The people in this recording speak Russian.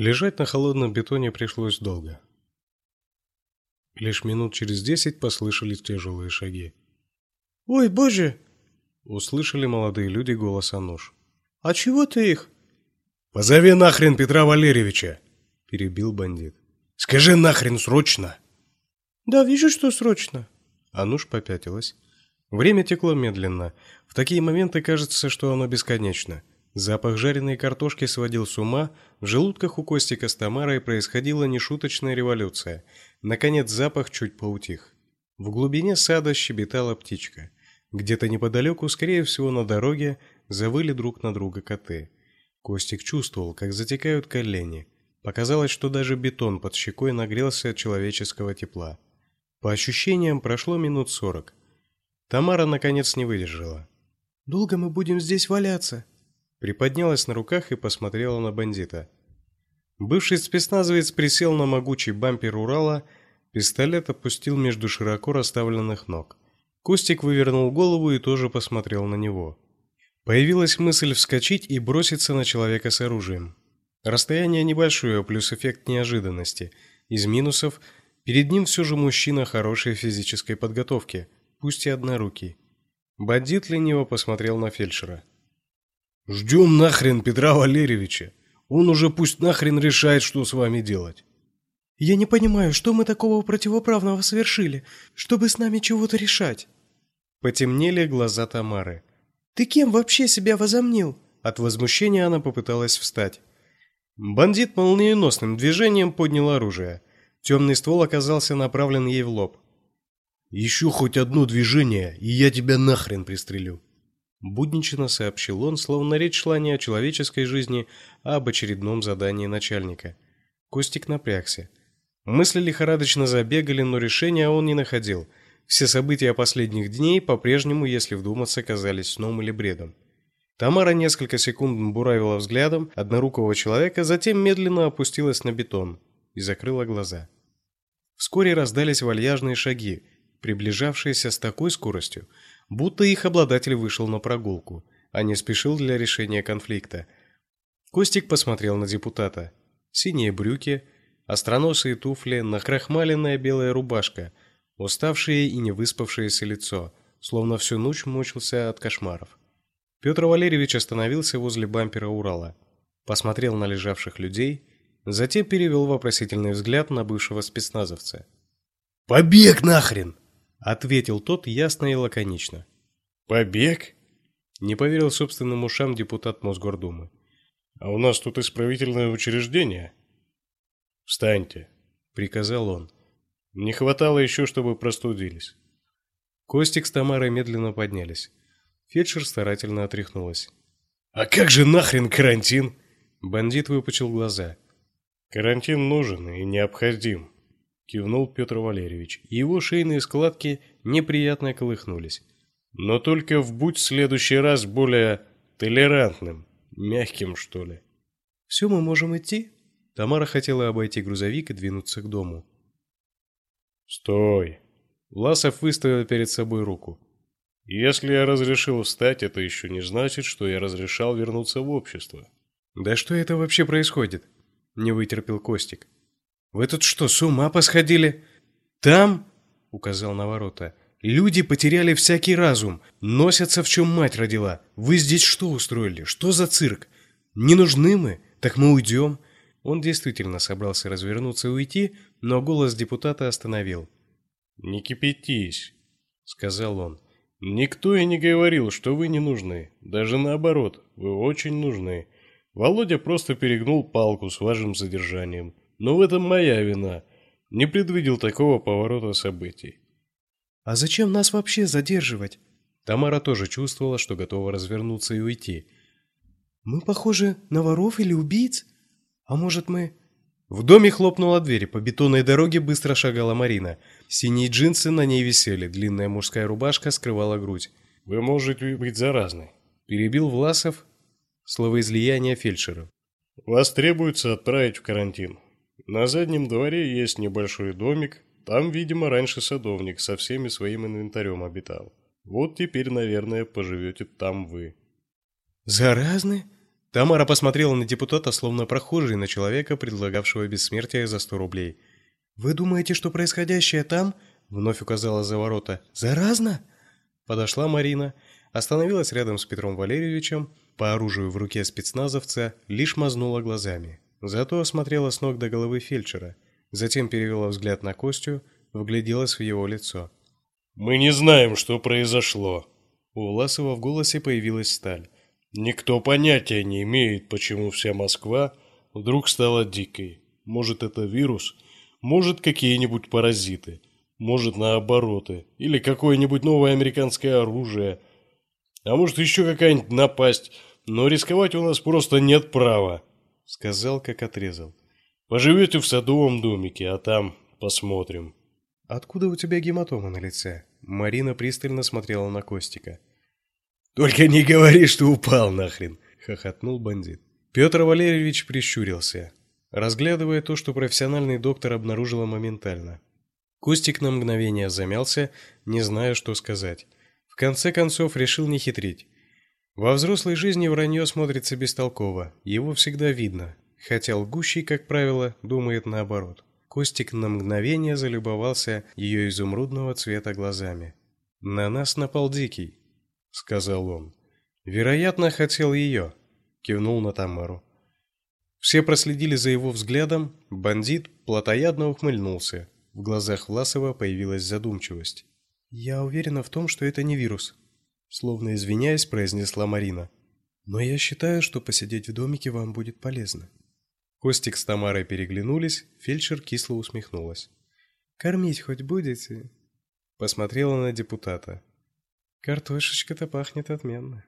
Лежать на холодном бетоне пришлось долго. Лишь минут через десять послышались тяжелые шаги. «Ой, боже!» — услышали молодые люди голос Ануш. «А чего ты их?» «Позови нахрен Петра Валерьевича!» — перебил бандит. «Скажи нахрен срочно!» «Да, вижу, что срочно!» Ануш попятилась. Время текло медленно. В такие моменты кажется, что оно бесконечно. Запах жареной картошки сводил с ума, в желудках у Костика с Тамарой происходила нешуточная революция. Наконец запах чуть поутих. В глубине сада щебетала птичка. Где-то неподалеку, скорее всего на дороге, завыли друг на друга коты. Костик чувствовал, как затекают колени. Показалось, что даже бетон под щекой нагрелся от человеческого тепла. По ощущениям, прошло минут сорок. Тамара наконец не выдержала. «Долго мы будем здесь валяться?» Приподнялась на руках и посмотрела на бандита. Бывший спецназовец присел на могучий бампер Урала, пистолет опустил между широко расставленных ног. Костик вывернул голову и тоже посмотрел на него. Появилась мысль вскочить и броситься на человека с оружием. Расстояние небольшое, плюс эффект неожиданности. Из минусов перед ним все же мужчина хорошей физической подготовки, пусть и однорукий. Бандит лениво посмотрел на фельдшера. Ждем нахрен Петра Валерьевича. Он уже пусть нахрен решает, что с вами делать. Я не понимаю, что мы такого противоправного совершили, чтобы с нами чего-то решать. Потемнели глаза Тамары. Ты кем вообще себя возомнил? От возмущения она попыталась встать. Бандит молниеносным движением поднял оружие. Темный ствол оказался направлен ей в лоб. Еще хоть одно движение, и я тебя нахрен пристрелю. Буднично сообщил он, словно речь шла не о человеческой жизни, а об очередном задании начальника. Костик напрягся. Мысли лихорадочно забегали, но решения он не находил. Все события последних дней по-прежнему, если вдуматься, казались сном или бредом. Тамара несколько секунд буравила взглядом однорукого человека, затем медленно опустилась на бетон и закрыла глаза. Вскоре раздались вальяжные шаги, приближавшиеся с такой скоростью, будто их обладатель вышел на прогулку, а не спешил для решения конфликта. Костик посмотрел на депутата. Синие брюки, остроносые туфли, накрахмаленная белая рубашка, уставшее и не выспавшееся лицо, словно всю ночь мучился от кошмаров. Петр Валерьевич остановился возле бампера Урала, посмотрел на лежавших людей, затем перевел вопросительный взгляд на бывшего спецназовца. «Побег нахрен!» Ответил тот ясно и лаконично. Побег? Не поверил собственным ушам депутат Мосгордумы. А у нас тут исправительное учреждение. Встаньте, приказал он. Не хватало еще, чтобы простудились. Костик с Тамарой медленно поднялись. Фельдшер старательно отряхнулась. А как же нахрен карантин? Бандит выпучил глаза. Карантин нужен и необходим кивнул Петр Валерьевич. Его шейные складки неприятно колыхнулись. Но только в будь в следующий раз более толерантным, мягким, что ли. Все, мы можем идти? Тамара хотела обойти грузовик и двинуться к дому. Стой. Ласов выставил перед собой руку. Если я разрешил встать, это еще не значит, что я разрешал вернуться в общество. Да что это вообще происходит? Не вытерпел Костик. Вы тут что, с ума посходили? Там, указал на ворота, люди потеряли всякий разум, носятся в чем мать родила. Вы здесь что устроили? Что за цирк? Не нужны мы? Так мы уйдем». Он действительно собрался развернуться и уйти, но голос депутата остановил. «Не кипятись», — сказал он. «Никто и не говорил, что вы не нужны. Даже наоборот, вы очень нужны. Володя просто перегнул палку с вашим задержанием. Но в этом моя вина. Не предвидел такого поворота событий. А зачем нас вообще задерживать? Тамара тоже чувствовала, что готова развернуться и уйти. Мы похожи на воров или убийц? А может, мы В доме хлопнула дверь, по бетонной дороге быстро шагала Марина. Синие джинсы на ней висели, длинная мужская рубашка скрывала грудь. Вы можете быть заразны, перебил Власов словоизлияние фельдшера. Вас требуется отправить в карантин. На заднем дворе есть небольшой домик. Там, видимо, раньше садовник со всеми своим инвентарем обитал. Вот теперь, наверное, поживете там вы. Заразны? Тамара посмотрела на депутата, словно прохожий на человека, предлагавшего бессмертие за сто рублей. «Вы думаете, что происходящее там, — вновь указала за ворота, — заразно?» Подошла Марина, остановилась рядом с Петром Валерьевичем, по оружию в руке спецназовца лишь мазнула глазами. Зато осмотрела с ног до головы фельдшера, затем перевела взгляд на Костю, вгляделась в его лицо. «Мы не знаем, что произошло». У Власова в голосе появилась сталь. Никто понятия не имеет, почему вся Москва вдруг стала дикой. Может, это вирус, может, какие-нибудь паразиты, может, наобороты, или какое-нибудь новое американское оружие, а может, еще какая-нибудь напасть, но рисковать у нас просто нет права, сказал, как отрезал. Поживете в садовом домике, а там посмотрим. Откуда у тебя гематома на лице? Марина пристально смотрела на Костика. «Только не говори, что упал нахрен!» — хохотнул бандит. Петр Валерьевич прищурился, разглядывая то, что профессиональный доктор обнаружила моментально. Костик на мгновение замялся, не зная, что сказать. В конце концов решил не хитрить. Во взрослой жизни вранье смотрится бестолково, его всегда видно, хотя лгущий, как правило, думает наоборот. Костик на мгновение залюбовался ее изумрудного цвета глазами. На нас напал дикий, — сказал он. «Вероятно, хотел ее», — кивнул на Тамару. Все проследили за его взглядом, бандит плотоядно ухмыльнулся. В глазах Власова появилась задумчивость. «Я уверена в том, что это не вирус», — словно извиняясь, произнесла Марина. «Но я считаю, что посидеть в домике вам будет полезно». Костик с Тамарой переглянулись, фельдшер кисло усмехнулась. «Кормить хоть будете?» Посмотрела на депутата. Картошечка-то пахнет отменно.